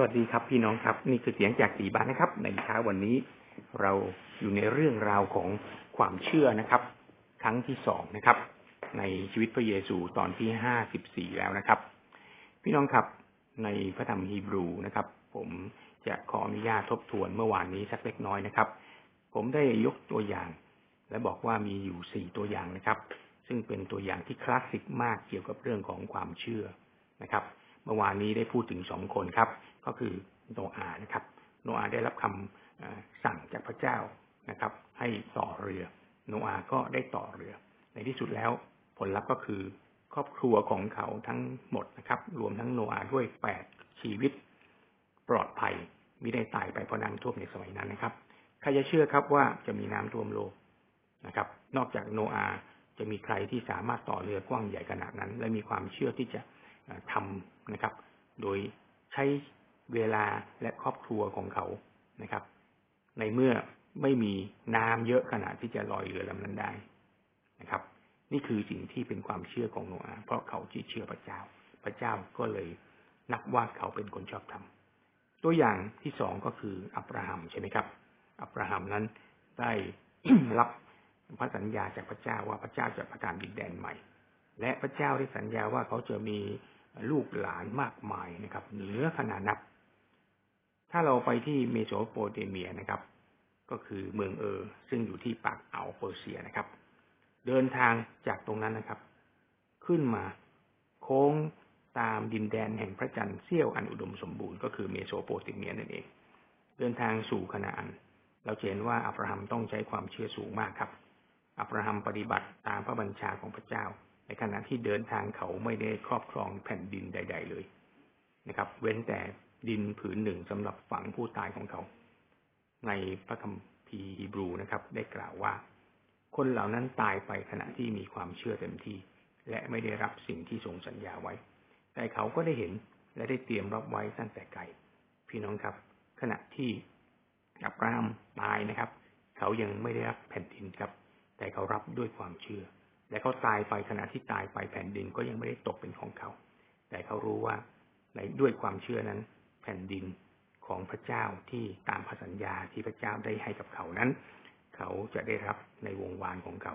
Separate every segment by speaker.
Speaker 1: สวัสดีครับพี่น้องครับ นี่คือเสียงจากสีบานนะครับ ในเช้าวันนี้เราอยู่ในเรื่องราวของความเชื่อนะครับ ครั้งที่สองนะครับ ในชีวิตพระเยซูตอนที่ห้าสิบสี่แล้วนะครับ พี่น้องครับในพระธรรมฮีบรูนะครับ ผมจะขออนุญาตทบทวนเมื่อวานนี้สักเล็กน้อยนะครับ ผมได้ยกตัวอย่าง และบอกว่ามีอยู่สี่ตัวอย่างนะครับ ซึ่งเป็นตัวอย่างที่คลาสสิกมากเกี่ยวกับเรื่องของความเชื่อนะครับเมื่อวานนี้ได้พูดถึงสองคนครับ ก็คือโนอาห์นะครับ โนอาห์ได้รับคำสั่งจากพระเจ้านะครับ ให้ต่อเรือ โนอาห์ก็ได้ต่อเรือ ในที่สุดแล้วผลลัพธ์ก็คือครอบครัวของเขาทั้งหมดนะครับ รวมทั้งโนอาห์ด้วยแปดชีวิต ปลอดภัยไม่ได้ตายไปเพราะน้ำท่วมในสมัยนั้นนะครับใครจะเชื่อครับว่าจะมีน้ำท่วมโลกนะครับ นอกจากโนอาห์จะมีใครที่สามารถต่อเรือกว้างใหญ่ขนาดนั้น และมีความเชื่อที่จะทำนะครับ โดยใช้ เวลาและครอบครัวของเขานะครับ ในเมื่อไม่มีน้ำเยอะขนาดที่จะลอยเรือลำนั้นได้นะครับ นี่คือสิ่งที่เป็นความเชื่อของโนอาห์เพราะเขาที่เชื่อพระเจ้า พระเจ้าก็เลยนับว่าเขาเป็นคนชอบธรรมตัวอย่างที่สองก็คืออับราฮัมใช่ไหมครับ อับราฮัมนั้นได้รับพระสัญญาจากพระเจ้าว่าพระเจ้าจะประทานดินแดนใหม่ และพระเจ้าได้สัญญาว่าเขาจะมีลูกหลานมากมายนะครับ เหนือขนาดนับ ถ้าเราไปที่เมโสโปเตเมียนะครับ ก็คือเมืองเออร์ ซึ่งอยู่ที่ปากอ่าวเปอร์เซียนะครับ เดินทางจากตรงนั้นนะครับ ขึ้นมาโค้งตามดินแดนแห่งพระจันทร์เสี้ยวอันอุดมสมบูรณ์ก็คือเมโสโปเตเมียนั่นเอง เดินทางสู่คณาอัน เราเห็นว่าอับราฮัมต้องใช้ความเชื่อสูงมากครับ อับราฮัมปฏิบัติตามพระบัญชาของพระเจ้า ในขณะที่เดินทางเขาไม่ได้ครอบครองแผ่นดินใด ๆ เลยนะครับ เว้นแต่ ดินผืนหนึ่งสำหรับฝังผู้ตายของเขา ในพระคัมภีร์ฮีบรูนะครับ ได้กล่าวว่า คนเหล่านั้นตายไปขณะที่มีความเชื่อเต็มที่ และไม่ได้รับสิ่งที่ทรงสัญญาไว้ แต่เขาก็ได้เห็นและได้เตรียมรับไว้ตั้งแต่ไกลพี่น้องครับ ขณะที่อับราฮัมตายนะครับ เขายังไม่ได้รับแผ่นดินครับ แต่เขารับด้วยความเชื่อ และเขาตายไปขณะที่ตายไปแผ่นดินก็ยังไม่ได้ตกเป็นของเขา แต่เขารู้ว่าในด้วยความเชื่อนั้น ผ่นดินของพระเจ้าที่ตามพระสัญญาที่พระเจ้าได้ให้กับเขานั้น เขาจะได้รับในวงวานของเขา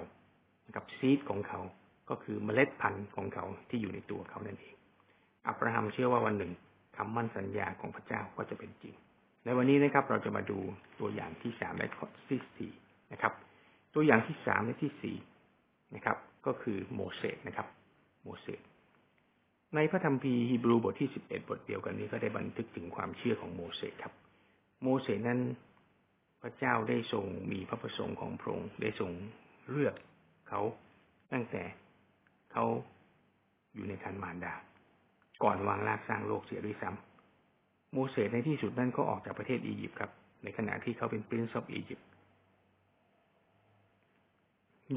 Speaker 1: กับซีดของเขาก็คือเมล็ดพันธุ์ของเขาที่อยู่ในตัวเขานั่นเอง อับราฮัมเชื่อว่าวันหนึ่งคำมั่นสัญญาของพระเจ้าก็จะเป็นจริง ในวันนี้นะครับ เราจะมาดูตัวอย่างที่สามและข้อที่สี่นะครับ ตัวอย่างที่สามและที่สี่นะครับ ก็คือโมเสสนะครับ โมเสส ในพระธรรมพีฮีบรูบทที่สิบเอ็ดบทเดียวกันนี้ก็ได้บันทึกถึงความเชื่อของโมเสสครับ โมเสสนั้นพระเจ้าได้ทรงมีพระประสงค์ของพระองค์ได้ทรงเลือกเขาตั้งแต่เขาอยู่ในคันมารดา ก่อนวางรากสร้างโลกเสียด้วยซ้ำโมเสสในที่สุดนั้นก็ออกจากประเทศอียิปต์ครับ ในขณะที่เขาเป็น Prince of Egypt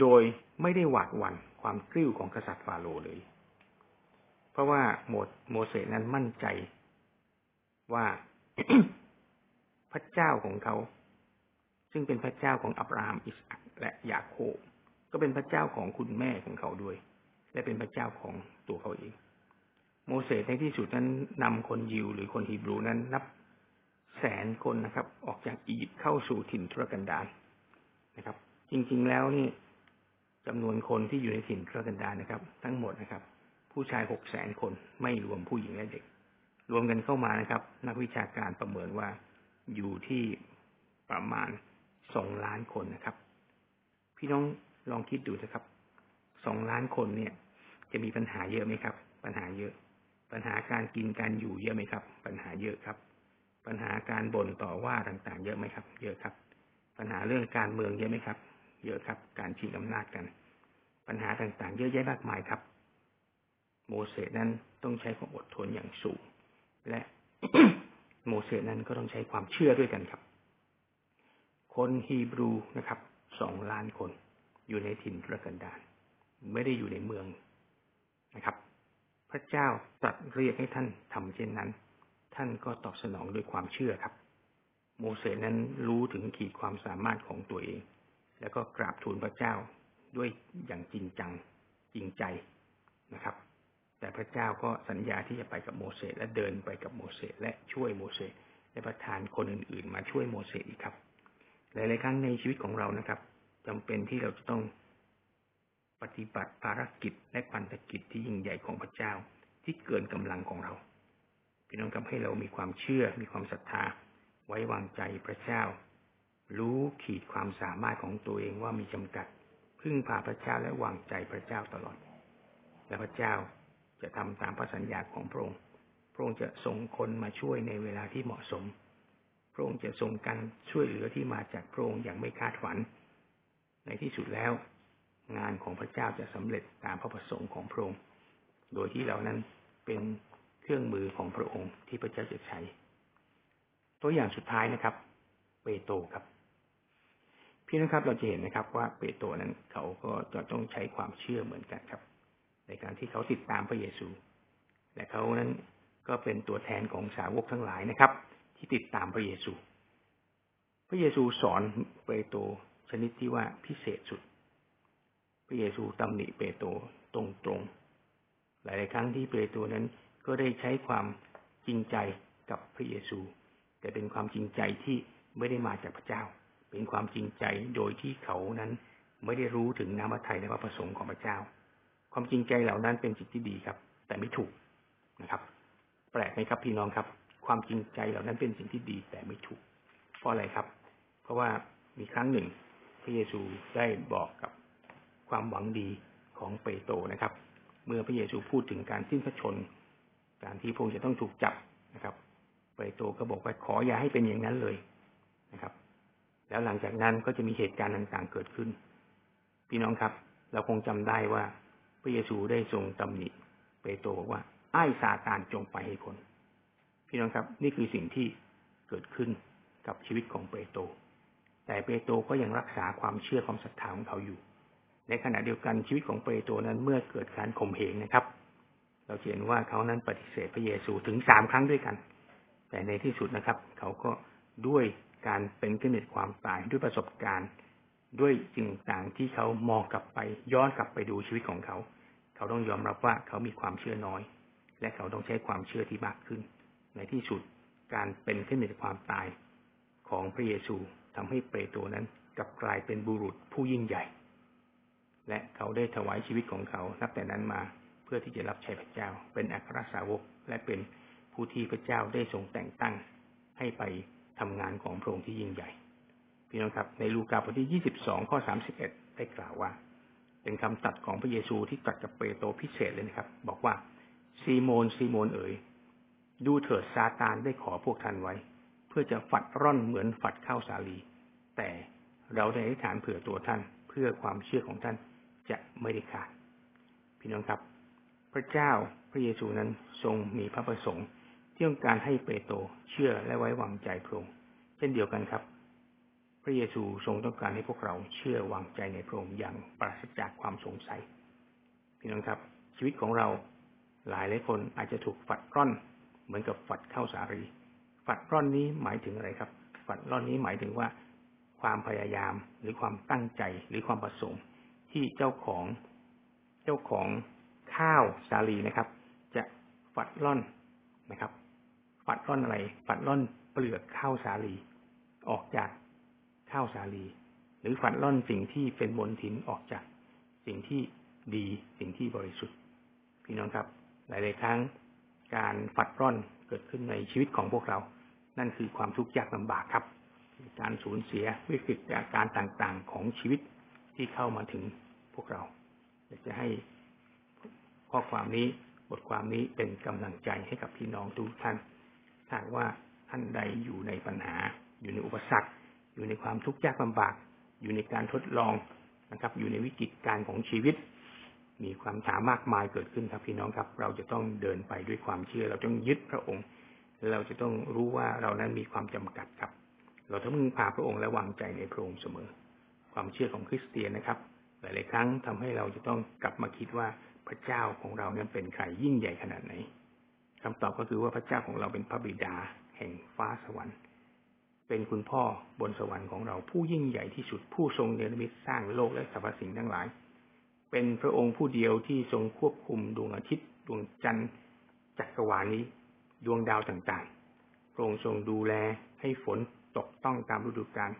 Speaker 1: โดยไม่ได้หวาดหวั่นความกริ้วของกษัตริย์ฟาโรห์เลย เพราะว่าโมโมเสสนั้นมั่นใจว่าพระเจ้าของเขา ซึ่งเป็นพระเจ้าของอับราฮัมอิสอัคและยาโคบก็เป็นพระเจ้าของคุณแม่ของเขาด้วย และเป็นพระเจ้าของตัวเขาเอง โมเสสในที่สุดนั้นนำคนยิวหรือคนฮีบรูนั้นนับแสนคนนะครับ ออกจากอียิปต์เข้าสู่ถิ่นทุรกันดารนะครับ จริงๆแล้วนี่จำนวนคนที่อยู่ในถิ่นทุรกันดารนะครับ ทั้งหมดนะครับ ผู้ชายหกแสนคนไม่รวมผู้หญิงและเด็ก รวมกันเข้ามานะครับ นักวิชาการประเมินว่าอยู่ที่ประมาณสองล้านคนนะครับ พี่น้องลองคิดดูนะครับสองล้านคนเนี่ย จะมีปัญหาเยอะไหมครับ ปัญหาเยอะ ปัญหาการกินการอยู่เยอะไหมครับ ปัญหาเยอะครับ ปัญหาการบ่นต่อว่าต่างๆ เยอะไหมครับ เยอะครับ ปัญหาเรื่องการเมืองเยอะไหมครับ เยอะครับ การชิงอำนาจกัน ปัญหาต่างๆ เยอะแยะมากมายครับ โมเสสนั้นต้องใช้ความอดทนอย่างสูง และโมเสสนั้นก็ต้องใช้ความเชื่อด้วยกันครับ คนฮีบรูนะครับสองล้านคนอยู่ในถิ่นทุรกันดารไม่ได้อยู่ในเมืองนะครับ พระเจ้าตรัสเรียกให้ท่านทำเช่นนั้น ท่านก็ตอบสนองด้วยความเชื่อครับ โมเสสนั้นรู้ถึงขีดความสามารถของตัวเอง แล้วก็กราบทูลพระเจ้าด้วยอย่างจริงจังจริงใจนะครับ แต่พระเจ้าก็สัญญาที่จะไปกับโมเสสและเดินไปกับโมเสสและช่วยโมเสสและประทานคนอื่นๆ มาช่วยโมเสสอีกครับ หลายๆครั้งในชีวิตของเรานะครับจำเป็นที่เราจะต้องปฏิบัติภารกิจและพันธกิจที่ยิ่งใหญ่ของพระเจ้าที่เกินกำลังของเราพี่น้องทำให้เรามีความเชื่อมีความศรัทธา ไว้วางใจพระเจ้า รู้ขีดความสามารถของตัวเองว่ามีจำกัด พึ่งพาพระเจ้าและวางใจพระเจ้าตลอด และพระเจ้า จะทำตามพระสัญญาของพระองค์ พระองค์จะส่งคนมาช่วยในเวลาที่เหมาะสม พระองค์จะส่งการช่วยเหลือที่มาจากพระองค์อย่างไม่คาดฝัน ในที่สุดแล้ว งานของพระเจ้าจะสำเร็จตามพระประสงค์ของพระองค์ โดยที่เรานั้นเป็นเครื่องมือของพระองค์ที่พระเจ้าจะใช้ ตัวอย่างสุดท้ายนะครับ เปโตรครับพี่นะครับเราจะเห็นนะครับว่าเปโตรนั้นเขาก็จะต้องใช้ความเชื่อเหมือนกันครับ ในการที่เขาติดตามพระเยซู และเขานั้นก็เป็นตัวแทนของสาวกทั้งหลายนะครับ ที่ติดตามพระเยซู พระเยซูสอนเปโตรชนิดที่ว่าพิเศษสุด พระเยซูตำหนิเปโตรตรงๆ หลายๆครั้งที่เปโตรนั้นก็ได้ใช้ความจริงใจกับพระเยซู แต่เป็นความจริงใจที่ไม่ได้มาจากพระเจ้า เป็นความจริงใจโดยที่เขานั้นไม่ได้รู้ถึงน้ำพระทัยและพระประสงค์ของพระเจ้า ความจริงใจเหล่านั้นเป็นสิ่งที่ดีครับ แต่ไม่ถูกนะครับ แปลกไหมครับพี่น้องครับ ความจริงใจเหล่านั้นเป็นสิ่งที่ดีแต่ไม่ถูก เพราะอะไรครับ เพราะว่ามีครั้งหนึ่งพระเยซูได้บอกกับความหวังดีของเปโตรนะครับ เมื่อพระเยซูพูดถึงการสิ้นพระชน การที่พระองค์จะต้องถูกจับนะครับ เปโตรก็บอกว่าขออย่าให้เป็นอย่างนั้นเลยนะครับ แล้วหลังจากนั้นก็จะมีเหตุการณ์ต่างๆเกิดขึ้น พี่น้องครับ เราคงจำได้ว่า ระเยซูได้ทรงตำหนิเปโตรบอกว่า ไอ้ซาตานจงไปให้พ้นพี่น้องครับ นี่คือสิ่งที่เกิดขึ้นกับชีวิตของเปโตรแต่เปโตรก็ยังรักษาความเชื่อความศรัทธาของเขาอยู่ ในขณะเดียวกันชีวิตของเปโตรนั้นเมื่อเกิดการข่มเหงนะครับ เราเห็นว่าเขานั้นปฏิเสธพระเยซูถึงสามครั้งด้วยกัน แต่ในที่สุดนะครับ เขาก็ด้วยการเป็นขึ้นในความตายด้วยประสบการณ์ ด้วยสิ่งต่างที่เขามองกลับไป ย้อนกลับไปดูชีวิตของเขา เขาต้องยอมรับว่าเขามีความเชื่อน้อย และเขาต้องใช้ความเชื่อที่มากขึ้น ในที่สุดการเป็นขึ้นในความตายของพระเยซูทำให้เปโตรนั้นกลับกลายเป็นบุรุษผู้ยิ่งใหญ่ และเขาได้ถวายชีวิตของเขานับแต่นั้นมาเพื่อที่จะรับใช้พระเจ้า เป็นอัครสาวกและเป็นผู้ที่พระเจ้าได้ทรงแต่งตั้ง ให้ไปทำงานของพระองค์ที่ยิ่งใหญ่ พี่น้องครับในลูกาบทที่ยี่สิบสองข้อสามสิบเอ็ดได้กล่าวว่า เป็นคำตัดของพระเยซูที่ตัดกับเปโตรพิเศษเลยนะครับ บอกว่าซีโมนซีโมนเอ๋ยดูเถิดซาตานได้ขอพวกท่านไว้ เพื่อจะฝัดร่อนเหมือนฝัดข้าวสาลี แต่เราได้อธิษฐานเผื่อตัวท่าน เพื่อความเชื่อของท่านจะไม่ได้ขาดพี่น้องครับ พระเจ้าพระเยซูนั้นทรงมีพระประสงค์ที่ต้องการให้เปโตรเชื่อและไว้วางใจพระองค์เช่นเดียวกันครับ ระเยซูทรงต้องการให้พวกเราเชื่อวางใจในพระองค์อย่างปราศจากความสงสัยพี่น้องครับ ชีวิตของเราหลายหลายคนอาจจะถูกฝัดร่อน เหมือนกับฝัดเข้าสารี ฝัดร่อนนี้หมายถึงอะไรครับ ฝัดร่อนนี้หมายถึงว่า ความพยายามหรือความตั้งใจหรือความประสงค์ที่เจ้าของเจ้าของข้าวสาลีนะครับ จะฝัดร่อนนะครับ ฝัดร่อนอะไร ฝัดร่อนเปลือกข้าวสาลี ออกจาก ข้าวสาลี หรือฝัดร่อนสิ่งที่เป็นมลทินออกจากสิ่งที่ดีสิ่งที่บริสุทธิ์ พี่น้องครับ หลายๆครั้งการฝัดร่อนเกิดขึ้นในชีวิตของพวกเรา นั่นคือความทุกข์ยากลำบากครับ การสูญเสียวิกฤตอาการต่างๆของชีวิตที่เข้ามาถึงพวกเราอยากจะให้ข้อความนี้บทความนี้เป็นกำลังใจให้กับพี่น้องทุกท่านถ้าว่าท่านใดอยู่ในปัญหาอยู่ในอุปสรรค อยู่ในความทุกข์ยากลำบาก อยู่ในการทดลองนะครับ อยู่ในวิกฤตการของชีวิต มีความถามมากมายเกิดขึ้นครับพี่น้องครับ เราจะต้องเดินไปด้วยความเชื่อ เราต้องยึดพระองค์ เราจะต้องรู้ว่าเรานั้นมีความจำกัดครับ เราต้องพึ่งพาพระองค์และวางใจในพระองค์เสมอ ความเชื่อของคริสเตียนนะครับ หลาย ๆ ครั้งทำให้เราจะต้องกลับมาคิดว่าพระเจ้าของเราเนี่ยเป็นใครยิ่งใหญ่ขนาดไหนคำตอบก็คือว่าพระเจ้าของเราเป็นพระบิดา แห่งฟ้าสวรรค์ เป็นคุณพ่อบนสวรรค์ของเราผู้ยิ่งใหญ่ที่สุดผู้ทรงเนรมิตสร้างโลกและสรรพสิ่งทั้งหลาย เป็นพระองค์ผู้เดียวที่ทรงควบคุมดวงอาทิตย์ ดวงจันทร์จักรวาลนี้ ดวงดาวต่างๆ พระองค์ทรงดูแลให้ฝนตกต้องตามฤดูกาล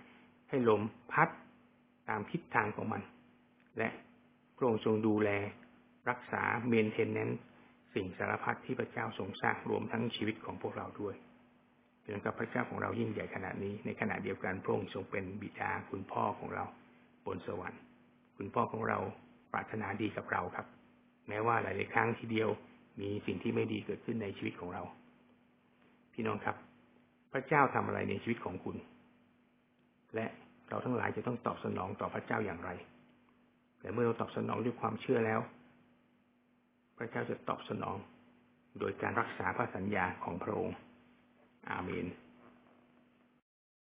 Speaker 1: ให้ลมพัดตามทิศทางของมัน และพระองค์ทรงดูแล รักษาเมนเทนแนนสิ่งสารพัดที่พระเจ้าทรงสร้างรวมทั้งชีวิตของพวกเราด้วย เหมือนกับพระเจ้าของเรายิ่งใหญ่ขนาดนี้ ในขณะเดียวกันพระองค์ทรงเป็นบิดาคุณพ่อของเราบนสวรรค์ คุณพ่อของเราปรารถนาดีกับเราครับ แม้ว่าหลายๆครั้งทีเดียวมีสิ่งที่ไม่ดีเกิดขึ้นในชีวิตของเรา พี่น้องครับ พระเจ้าทำอะไรในชีวิตของคุณ และเราทั้งหลายจะต้องตอบสนองต่อพระเจ้าอย่างไร แต่เมื่อเราตอบสนองด้วยความเชื่อแล้ว พระเจ้าจะตอบสนอง โดยการรักษาพระสัญญาของพระองค์ อาเมน